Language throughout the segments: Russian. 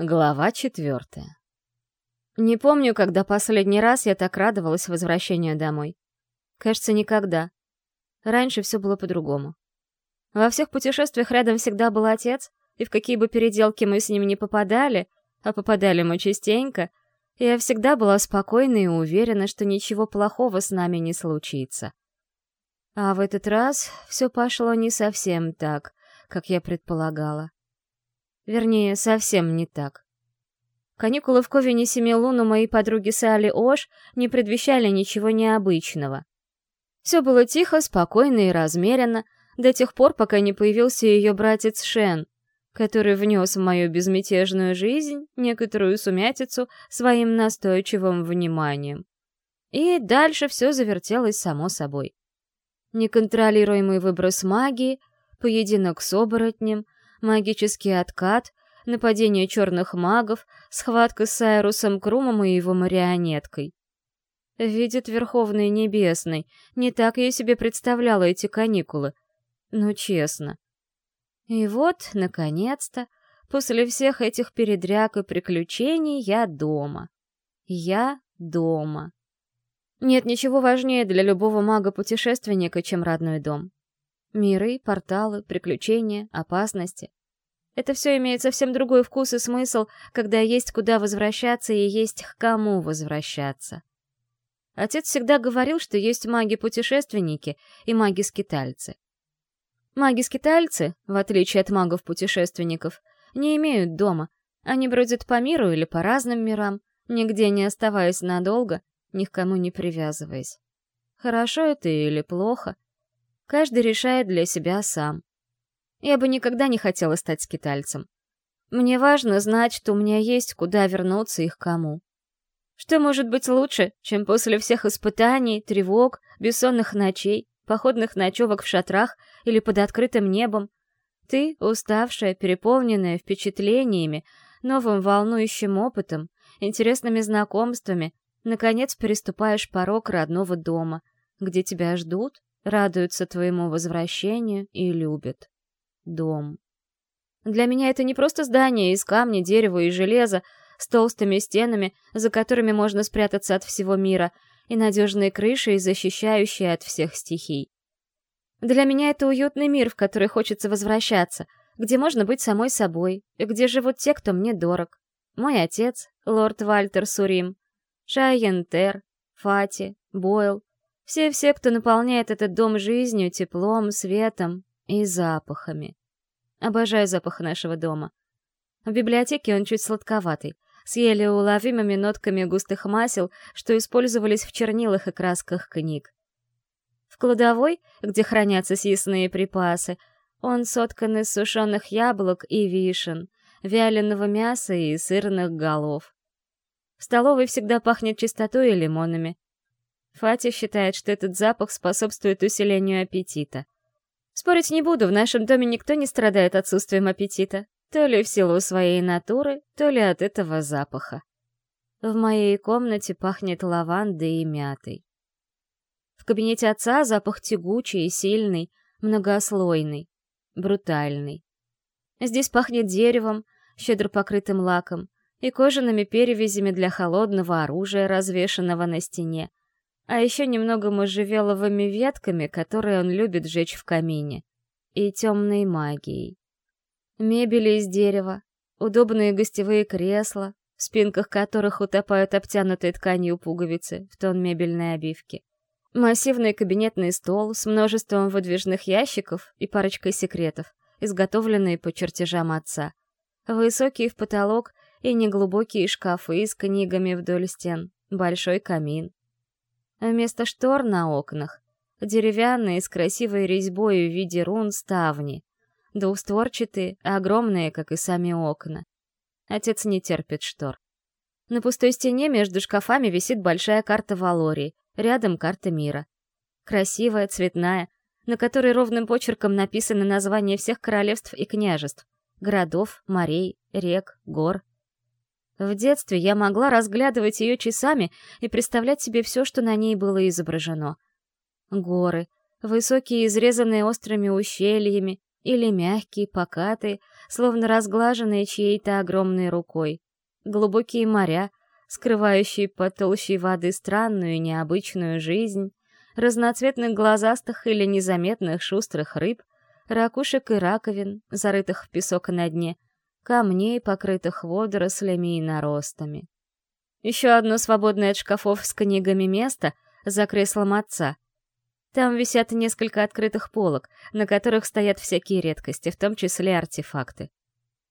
Глава четвертая. Не помню, когда последний раз я так радовалась возвращению домой. Кажется, никогда. Раньше все было по-другому. Во всех путешествиях рядом всегда был отец, и в какие бы переделки мы с ним не попадали, а попадали мы частенько, я всегда была спокойна и уверена, что ничего плохого с нами не случится. А в этот раз все пошло не совсем так, как я предполагала. Вернее, совсем не так. Каникулы в Ковине Семилуну моей подруги Салли Ош не предвещали ничего необычного. Все было тихо, спокойно и размеренно, до тех пор, пока не появился ее братец Шен, который внес в мою безмятежную жизнь некоторую сумятицу своим настойчивым вниманием. И дальше все завертелось само собой. Неконтролируемый выброс магии, поединок с оборотнем — магический откат, нападение черных магов, схватка с Айрусом Крумом и его марионеткой. Видит Верховный Небесный, не так я себе представляла эти каникулы. Ну, честно. И вот, наконец-то, после всех этих передряг и приключений я дома. Я дома. Нет ничего важнее для любого мага-путешественника, чем родной дом. Миры, порталы, приключения, опасности. Это все имеет совсем другой вкус и смысл, когда есть куда возвращаться и есть к кому возвращаться. Отец всегда говорил, что есть маги-путешественники и маги-скитальцы. Маги-скитальцы, в отличие от магов-путешественников, не имеют дома. Они бродят по миру или по разным мирам, нигде не оставаясь надолго, ни к кому не привязываясь. Хорошо это или плохо — Каждый решает для себя сам. Я бы никогда не хотела стать скитальцем. Мне важно знать, что у меня есть куда вернуться и к кому. Что может быть лучше, чем после всех испытаний, тревог, бессонных ночей, походных ночевок в шатрах или под открытым небом? Ты, уставшая, переполненная впечатлениями, новым волнующим опытом, интересными знакомствами, наконец переступаешь порог родного дома, где тебя ждут, радуются твоему возвращению и любят. Дом. Для меня это не просто здание из камня, дерева и железа с толстыми стенами, за которыми можно спрятаться от всего мира, и надежной крышей, защищающей от всех стихий. Для меня это уютный мир, в который хочется возвращаться, где можно быть самой собой, и где живут те, кто мне дорог. Мой отец, лорд Вальтер Сурим, Шайентер, Фати, Бойл, все-все, кто наполняет этот дом жизнью, теплом, светом и запахами. Обожаю запах нашего дома. В библиотеке он чуть сладковатый, с еле уловимыми нотками густых масел, что использовались в чернилах и красках книг. В кладовой, где хранятся съестные припасы, он соткан из сушеных яблок и вишен, вяленого мяса и сырных голов. В столовой всегда пахнет чистотой и лимонами. Фати считает, что этот запах способствует усилению аппетита. Спорить не буду, в нашем доме никто не страдает отсутствием аппетита. То ли в силу своей натуры, то ли от этого запаха. В моей комнате пахнет лавандой и мятой. В кабинете отца запах тягучий и сильный, многослойный, брутальный. Здесь пахнет деревом, щедро покрытым лаком, и кожаными перевязями для холодного оружия, развешанного на стене, а еще немного можжевеловыми ветками, которые он любит жечь в камине, и темной магией. Мебели из дерева, удобные гостевые кресла, в спинках которых утопают обтянутые тканью пуговицы в тон мебельной обивки. Массивный кабинетный стол с множеством выдвижных ящиков и парочкой секретов, изготовленные по чертежам отца. Высокий в потолок и неглубокие шкафы с книгами вдоль стен, большой камин. Вместо штор на окнах — деревянные с красивой резьбой в виде рун ставни, двустворчатые, огромные, как и сами окна. Отец не терпит штор. На пустой стене между шкафами висит большая карта Валории, рядом карта мира. Красивая, цветная, на которой ровным почерком написаны названия всех королевств и княжеств, городов, морей, рек, гор. В детстве я могла разглядывать ее часами и представлять себе все, что на ней было изображено. Горы, высокие, изрезанные острыми ущельями, или мягкие, покатые, словно разглаженные чьей-то огромной рукой. Глубокие моря, скрывающие под толщей воды странную и необычную жизнь, разноцветных глазастых или незаметных шустрых рыб, ракушек и раковин, зарытых в песок на дне, камней, покрытых водорослями и наростами. Еще одно свободное от шкафов с книгами место за креслом отца. Там висят несколько открытых полок, на которых стоят всякие редкости, в том числе артефакты.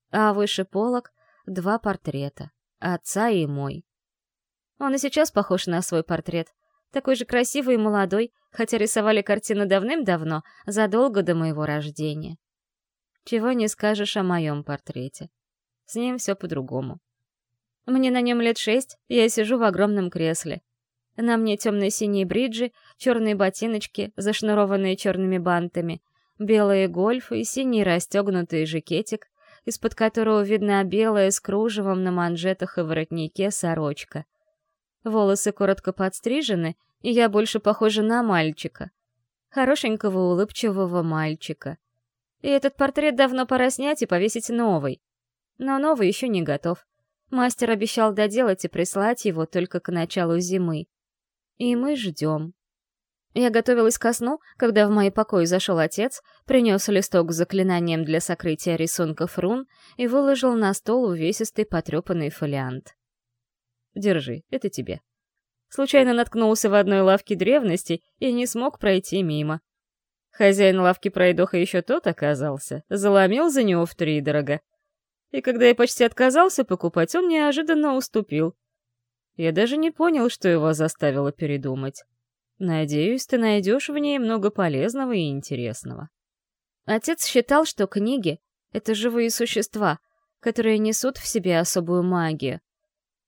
А выше полок — два портрета — отца и мой. Он и сейчас похож на свой портрет — такой же красивый и молодой, хотя рисовали картину давным-давно, задолго до моего рождения. Чего не скажешь о моем портрете. С ним все по-другому. Мне на нем лет шесть, я сижу в огромном кресле. На мне темно-синие бриджи, черные ботиночки, зашнурованные черными бантами, белые гольфы и синий расстегнутый жакетик, из-под которого видна белая с кружевом на манжетах и воротнике сорочка — Волосы коротко подстрижены, и я больше похожа на мальчика. Хорошенького улыбчивого мальчика. И этот портрет давно пора снять и повесить новый. Но новый еще не готов. Мастер обещал доделать и прислать его только к началу зимы. И мы ждем. Я готовилась ко сну, когда в мои покои зашел отец, принес листок с заклинанием для сокрытия рисунков рун и выложил на стол увесистый потрепанный фолиант. Держи, это тебе. Случайно наткнулся в одной лавке древности и не смог пройти мимо. Хозяин лавки пройдоха еще тот оказался, заломил за него втридорога. И когда я почти отказался покупать, он неожиданно уступил. Я даже не понял, что его заставило передумать. Надеюсь, ты найдешь в ней много полезного и интересного. Отец считал, что книги — это живые существа, которые несут в себе особую магию.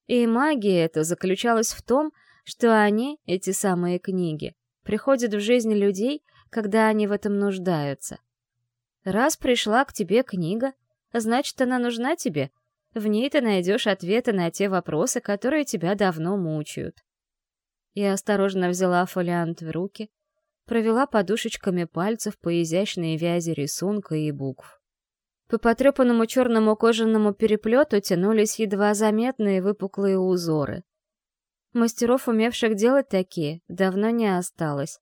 И магия эта заключалась в том, что они, эти самые книги, приходят в жизнь людей, когда они в этом нуждаются. Раз пришла к тебе книга, значит, она нужна тебе. В ней ты найдешь ответы на те вопросы, которые тебя давно мучают. Я осторожно взяла фолиант в руки, провела подушечками пальцев по изящной вязи рисунка и букв. По потрепанному черному кожаному переплету тянулись едва заметные выпуклые узоры. Мастеров, умевших делать такие, давно не осталось.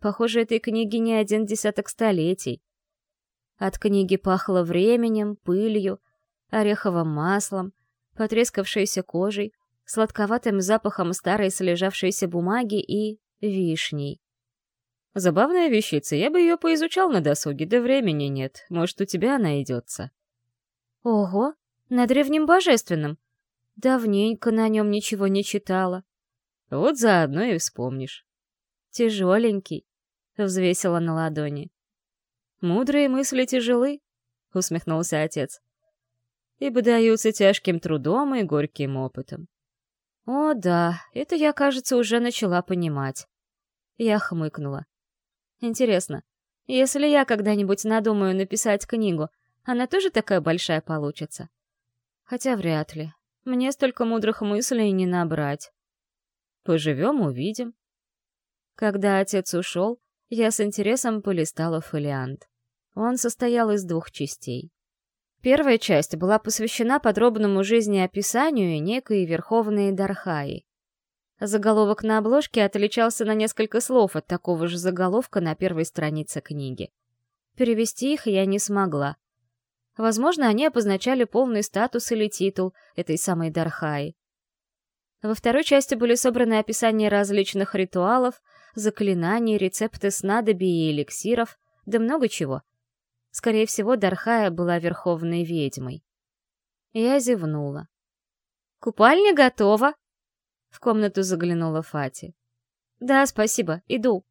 Похоже, этой книги не один десяток столетий. От книги пахло временем, пылью, ореховым маслом, потрескавшейся кожей, сладковатым запахом старой слежавшейся бумаги и вишней. Забавная вещица, я бы ее поизучал на досуге, да времени нет. Может, у тебя найдется. Ого, на древнем божественном. Давненько на нем ничего не читала. Вот заодно и вспомнишь. Тяжеленький, взвесила на ладони. Мудрые мысли тяжелы, усмехнулся отец. Ибо даются тяжким трудом и горьким опытом. О, да, это я, кажется, уже начала понимать. Я хмыкнула. Интересно, если я когда-нибудь надумаю написать книгу, она тоже такая большая получится? Хотя вряд ли. Мне столько мудрых мыслей не набрать. Поживем — увидим. Когда отец ушел, я с интересом полистала фолиант. Он состоял из двух частей. Первая часть была посвящена подробному жизнеописанию некой Верховной Дархаи. Заголовок на обложке отличался на несколько слов от такого же заголовка на первой странице книги. Перевести их я не смогла. Возможно, они обозначали полный статус или титул этой самой Дархаи. Во второй части были собраны описания различных ритуалов, заклинаний, рецепты снадобий и эликсиров, да много чего. Скорее всего, Дархая была верховной ведьмой. Я зевнула. «Купальня готова!» В комнату заглянула Фати. «Да, спасибо, иду».